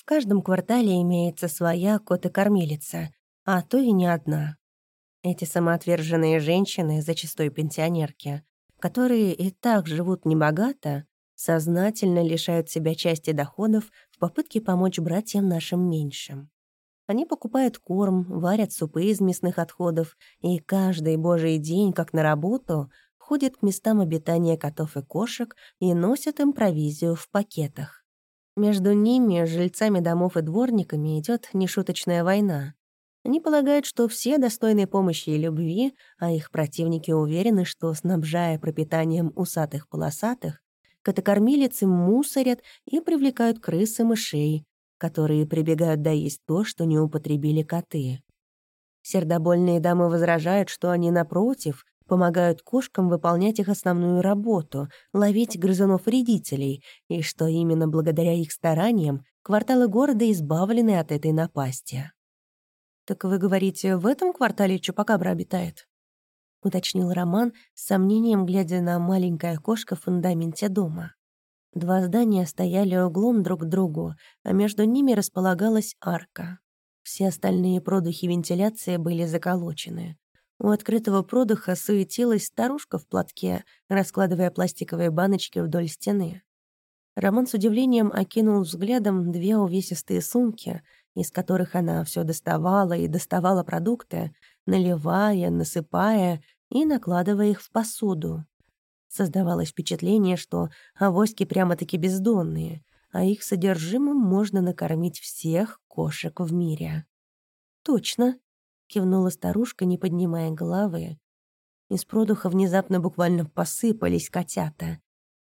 В каждом квартале имеется своя кот-кормилица, а то и не одна. Эти самоотверженные женщины, зачастую пенсионерки, которые и так живут небогато, сознательно лишают себя части доходов в попытке помочь братьям нашим меньшим. Они покупают корм, варят супы из мясных отходов и каждый божий день, как на работу, ходят к местам обитания котов и кошек и носят им провизию в пакетах. Между ними, жильцами домов и дворниками, идет нешуточная война. Они полагают, что все достойны помощи и любви, а их противники уверены, что, снабжая пропитанием усатых-полосатых, котокормилицы мусорят и привлекают крыс и мышей, которые прибегают доесть то, что не употребили коты. Сердобольные дамы возражают, что они, напротив, помогают кошкам выполнять их основную работу — ловить грызунов-вредителей, и что именно благодаря их стараниям кварталы города избавлены от этой напасти. «Так вы говорите, в этом квартале Чупакабра обитает?» — уточнил Роман, с сомнением глядя на маленькое окошко в фундаменте дома. Два здания стояли углом друг к другу, а между ними располагалась арка. Все остальные продухи вентиляции были заколочены. У открытого продуха суетилась старушка в платке, раскладывая пластиковые баночки вдоль стены. Роман с удивлением окинул взглядом две увесистые сумки — из которых она все доставала и доставала продукты, наливая, насыпая и накладывая их в посуду. Создавалось впечатление, что авоськи прямо-таки бездонные, а их содержимым можно накормить всех кошек в мире. «Точно», — кивнула старушка, не поднимая головы. Из продуха внезапно буквально посыпались котята,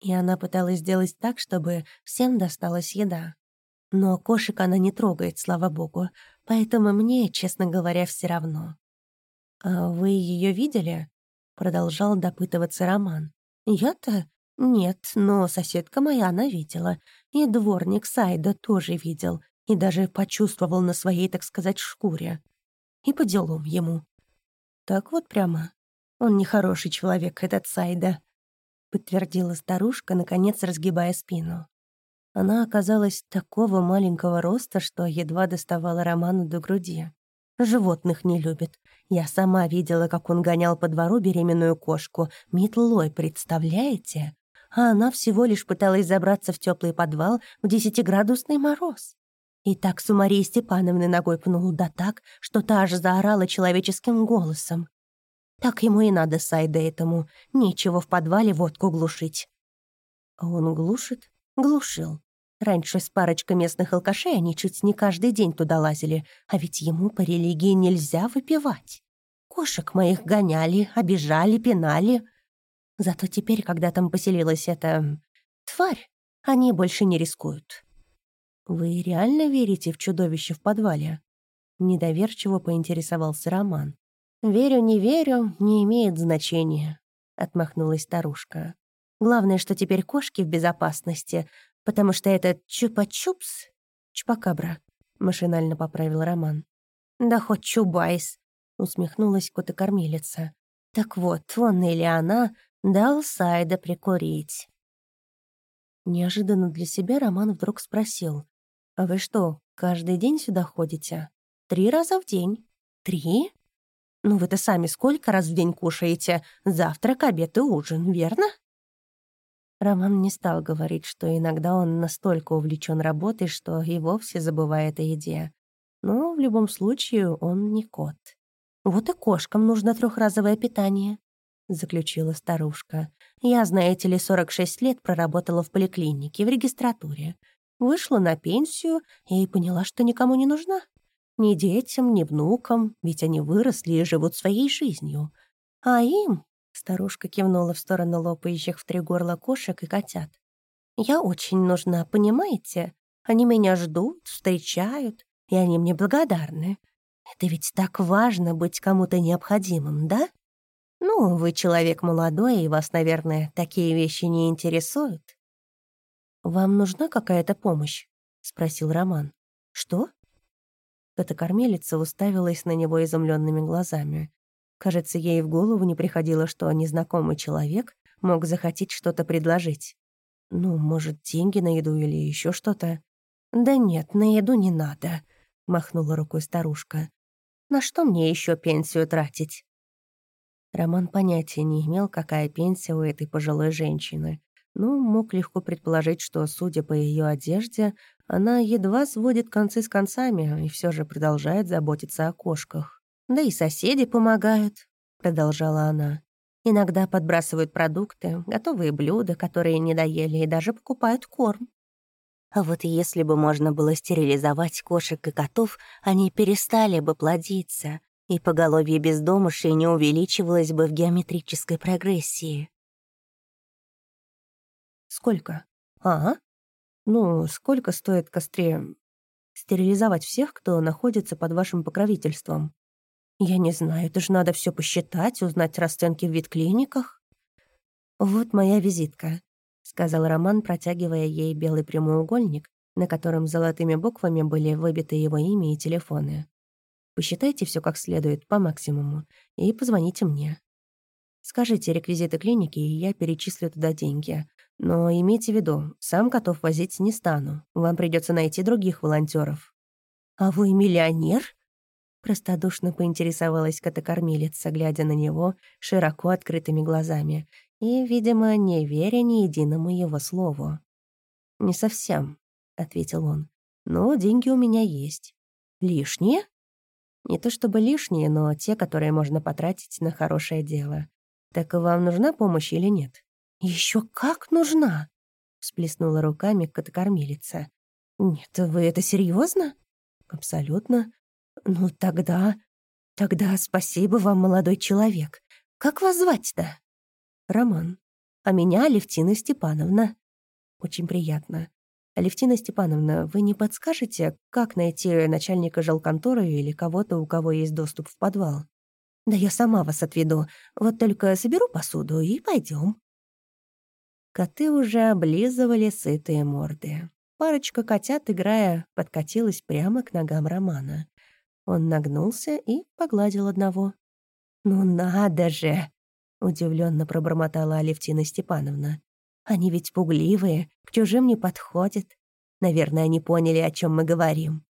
и она пыталась сделать так, чтобы всем досталась еда. Но кошек она не трогает, слава богу, поэтому мне, честно говоря, все равно. «А вы ее видели?» — продолжал допытываться Роман. «Я-то? Нет, но соседка моя она видела. И дворник Сайда тоже видел. И даже почувствовал на своей, так сказать, шкуре. И по делам ему. Так вот прямо. Он нехороший человек, этот Сайда», — подтвердила старушка, наконец разгибая спину. Она оказалась такого маленького роста, что едва доставала Роману до груди. Животных не любит. Я сама видела, как он гонял по двору беременную кошку. Метлой, представляете? А она всего лишь пыталась забраться в теплый подвал в десятиградусный мороз. И так с Марией Степановной ногой пнул, да так, что та аж заорала человеческим голосом. Так ему и надо, Сайда, этому. Нечего в подвале водку глушить. Он глушит? Глушил. Раньше с парочкой местных алкашей они чуть не каждый день туда лазили, а ведь ему по религии нельзя выпивать. Кошек моих гоняли, обижали, пинали. Зато теперь, когда там поселилась эта... тварь, они больше не рискуют. «Вы реально верите в чудовище в подвале?» Недоверчиво поинтересовался Роман. «Верю, не верю, не имеет значения», — отмахнулась старушка. «Главное, что теперь кошки в безопасности, потому что этот чупа-чупс... Чупакабра, машинально поправил Роман. Да хоть чубайс, усмехнулась кота-кормилица. Так вот, он или она дал Сайда прикурить. Неожиданно для себя Роман вдруг спросил. «А вы что, каждый день сюда ходите?» «Три раза в день». «Три?» «Ну вы-то сами сколько раз в день кушаете? Завтрак, обед и ужин, верно?» Роман не стал говорить, что иногда он настолько увлечен работой, что и вовсе забывает о еде. Но в любом случае он не кот. «Вот и кошкам нужно трехразовое питание», — заключила старушка. «Я, знаете ли, 46 лет проработала в поликлинике, в регистратуре. Вышла на пенсию и поняла, что никому не нужна. Ни детям, ни внукам, ведь они выросли и живут своей жизнью. А им Старушка кивнула в сторону лопающих в три горла кошек и котят. «Я очень нужна, понимаете? Они меня ждут, встречают, и они мне благодарны. Это ведь так важно быть кому-то необходимым, да? Ну, вы человек молодой, и вас, наверное, такие вещи не интересуют». «Вам нужна какая-то помощь?» — спросил Роман. «Что?» Эта кормилица уставилась на него изумленными глазами. Кажется, ей в голову не приходило, что незнакомый человек мог захотеть что-то предложить. Ну, может, деньги на еду или еще что-то. «Да нет, на еду не надо», — махнула рукой старушка. «На что мне еще пенсию тратить?» Роман понятия не имел, какая пенсия у этой пожилой женщины. Но мог легко предположить, что, судя по ее одежде, она едва сводит концы с концами и все же продолжает заботиться о кошках. «Да и соседи помогают», — продолжала она. «Иногда подбрасывают продукты, готовые блюда, которые не доели, и даже покупают корм. А вот если бы можно было стерилизовать кошек и котов, они перестали бы плодиться, и поголовье бездомышей не увеличивалось бы в геометрической прогрессии. «Сколько? А? Ну, сколько стоит костре стерилизовать всех, кто находится под вашим покровительством? Я не знаю, это же надо все посчитать, узнать расценки в ветклиниках. Вот моя визитка, сказал Роман, протягивая ей белый прямоугольник, на котором золотыми буквами были выбиты его имя и телефоны. Посчитайте все как следует, по максимуму, и позвоните мне. Скажите реквизиты клиники, и я перечислю туда деньги. Но имейте в виду, сам котов возить не стану. Вам придется найти других волонтеров. «А вы миллионер?» Простодушно поинтересовалась котокормилица, глядя на него широко открытыми глазами и, видимо, не веря ни единому его слову. «Не совсем», — ответил он. «Но деньги у меня есть. Лишние?» «Не то чтобы лишние, но те, которые можно потратить на хорошее дело. Так вам нужна помощь или нет?» Еще как нужна!» — всплеснула руками катакормилица. «Нет, вы это серьезно? «Абсолютно. Ну, тогда... Тогда спасибо вам, молодой человек. Как вас звать-то?» «Роман. А меня Алевтина Степановна». «Очень приятно. Алевтина Степановна, вы не подскажете, как найти начальника жилконторы или кого-то, у кого есть доступ в подвал?» «Да я сама вас отведу. Вот только соберу посуду и пойдем. Коты уже облизывали сытые морды. Парочка котят, играя, подкатилась прямо к ногам Романа. Он нагнулся и погладил одного. «Ну надо же!» — удивленно пробормотала Алевтина Степановна. «Они ведь пугливые, к чужим не подходят. Наверное, они поняли, о чем мы говорим».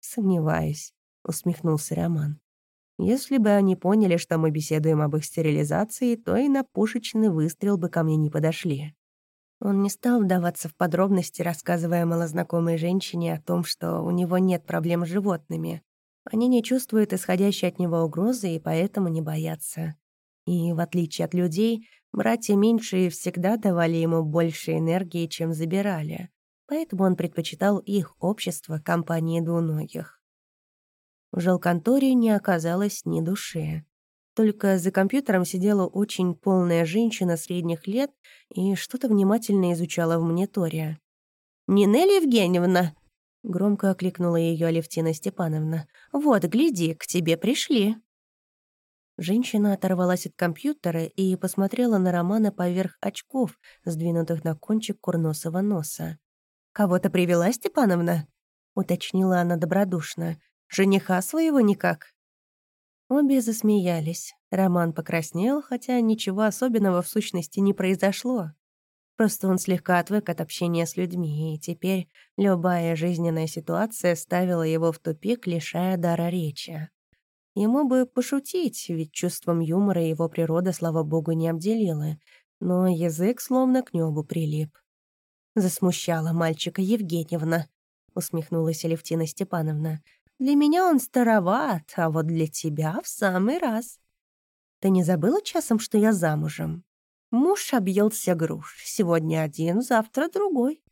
«Сомневаюсь», — усмехнулся Роман. «Если бы они поняли, что мы беседуем об их стерилизации, то и на пушечный выстрел бы ко мне не подошли». Он не стал вдаваться в подробности, рассказывая малознакомой женщине о том, что у него нет проблем с животными. Они не чувствуют исходящей от него угрозы и поэтому не боятся. И, в отличие от людей, братья меньшие всегда давали ему больше энергии, чем забирали. Поэтому он предпочитал их общество компании двуногих. В жилконторе не оказалось ни души. Только за компьютером сидела очень полная женщина средних лет и что-то внимательно изучала в мониторе. «Нинель Евгеньевна!» — громко окликнула ее Алевтина Степановна. «Вот, гляди, к тебе пришли». Женщина оторвалась от компьютера и посмотрела на Романа поверх очков, сдвинутых на кончик курносого носа. «Кого-то привела, Степановна?» — уточнила она добродушно. «Жениха своего никак?» Обе засмеялись. Роман покраснел, хотя ничего особенного в сущности не произошло. Просто он слегка отвык от общения с людьми, и теперь любая жизненная ситуация ставила его в тупик, лишая дара речи. Ему бы пошутить, ведь чувством юмора его природа, слава богу, не обделила, но язык словно к небу прилип. «Засмущала мальчика Евгеньевна», — усмехнулась Алевтина Степановна. Для меня он староват, а вот для тебя в самый раз. Ты не забыла часом, что я замужем? Муж объелся груш. Сегодня один, завтра другой.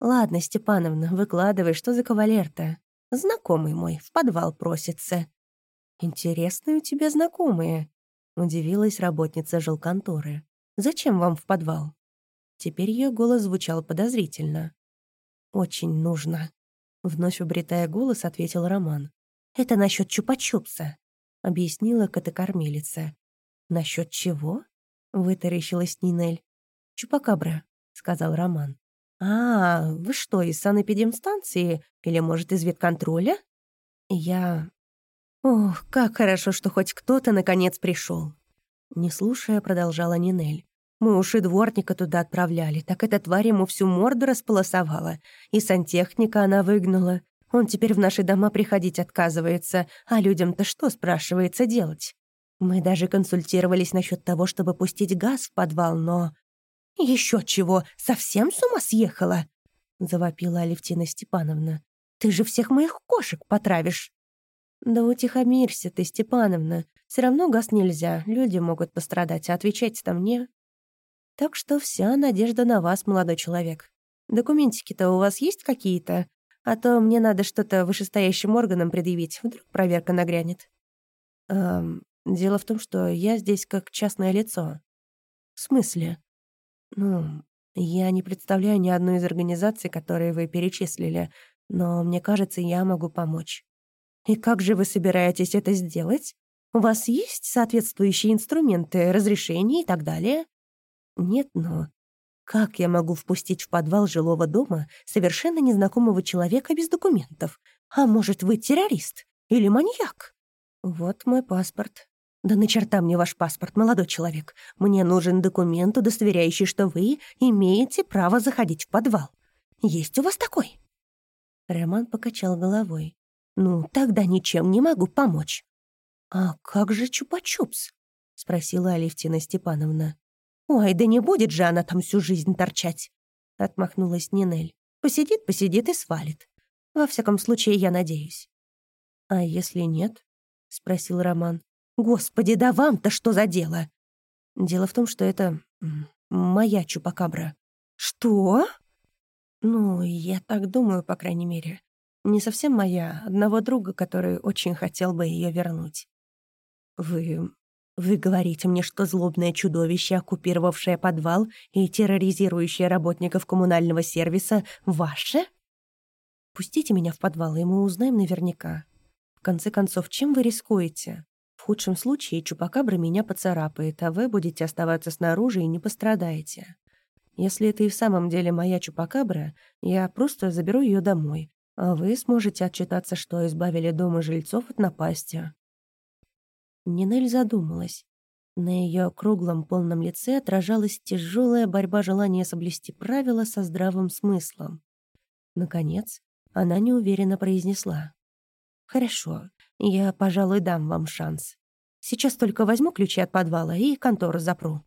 Ладно, Степановна, выкладывай, что за кавалер-то? Знакомый мой, в подвал просится. Интересные у тебя знакомые, удивилась работница жилконторы. Зачем вам в подвал? Теперь ее голос звучал подозрительно. Очень нужно. Вновь обретая голос, ответил Роман. «Это насчет чупа-чупса», — объяснила котокормилица. «Насчет чего?» — вытаращилась Нинель. «Чупакабра», — сказал Роман. «А, вы что, из санэпидемстанции? Или, может, из ветконтроля?» «Я...» «Ох, как хорошо, что хоть кто-то наконец пришел. Не слушая, продолжала Нинель. Мы уж и дворника туда отправляли, так эта тварь ему всю морду располосовала. И сантехника она выгнала. Он теперь в наши дома приходить отказывается, а людям-то что, спрашивается, делать? Мы даже консультировались насчет того, чтобы пустить газ в подвал, но... Еще чего, совсем с ума съехала?» — завопила Алевтина Степановна. «Ты же всех моих кошек потравишь!» «Да утихомирься ты, Степановна. Все равно газ нельзя, люди могут пострадать, а отвечать-то мне...» «Так что вся надежда на вас, молодой человек. Документики-то у вас есть какие-то? А то мне надо что-то вышестоящим органам предъявить, вдруг проверка нагрянет». «Эм, дело в том, что я здесь как частное лицо». «В смысле?» «Ну, я не представляю ни одной из организаций, которые вы перечислили, но мне кажется, я могу помочь». «И как же вы собираетесь это сделать? У вас есть соответствующие инструменты, разрешения и так далее?» «Нет, но как я могу впустить в подвал жилого дома совершенно незнакомого человека без документов? А может, вы террорист или маньяк?» «Вот мой паспорт». «Да на черта мне ваш паспорт, молодой человек. Мне нужен документ, удостоверяющий, что вы имеете право заходить в подвал. Есть у вас такой?» Роман покачал головой. «Ну, тогда ничем не могу помочь». «А как же Чупа-Чупс?» — спросила Алевтина Степановна. «Ой, да не будет же она там всю жизнь торчать!» — отмахнулась Нинель. «Посидит, посидит и свалит. Во всяком случае, я надеюсь». «А если нет?» — спросил Роман. «Господи, да вам-то что за дело?» «Дело в том, что это моя чупакабра». «Что?» «Ну, я так думаю, по крайней мере. Не совсем моя, одного друга, который очень хотел бы ее вернуть. Вы... Вы говорите мне, что злобное чудовище, оккупировавшее подвал и терроризирующее работников коммунального сервиса, ваше? Пустите меня в подвал, и мы узнаем наверняка. В конце концов, чем вы рискуете? В худшем случае Чупакабра меня поцарапает, а вы будете оставаться снаружи и не пострадаете. Если это и в самом деле моя Чупакабра, я просто заберу ее домой, а вы сможете отчитаться, что избавили дома жильцов от напасти». Нинель задумалась. На ее круглом полном лице отражалась тяжелая борьба желания соблюсти правила со здравым смыслом. Наконец, она неуверенно произнесла. «Хорошо, я, пожалуй, дам вам шанс. Сейчас только возьму ключи от подвала и контору запру».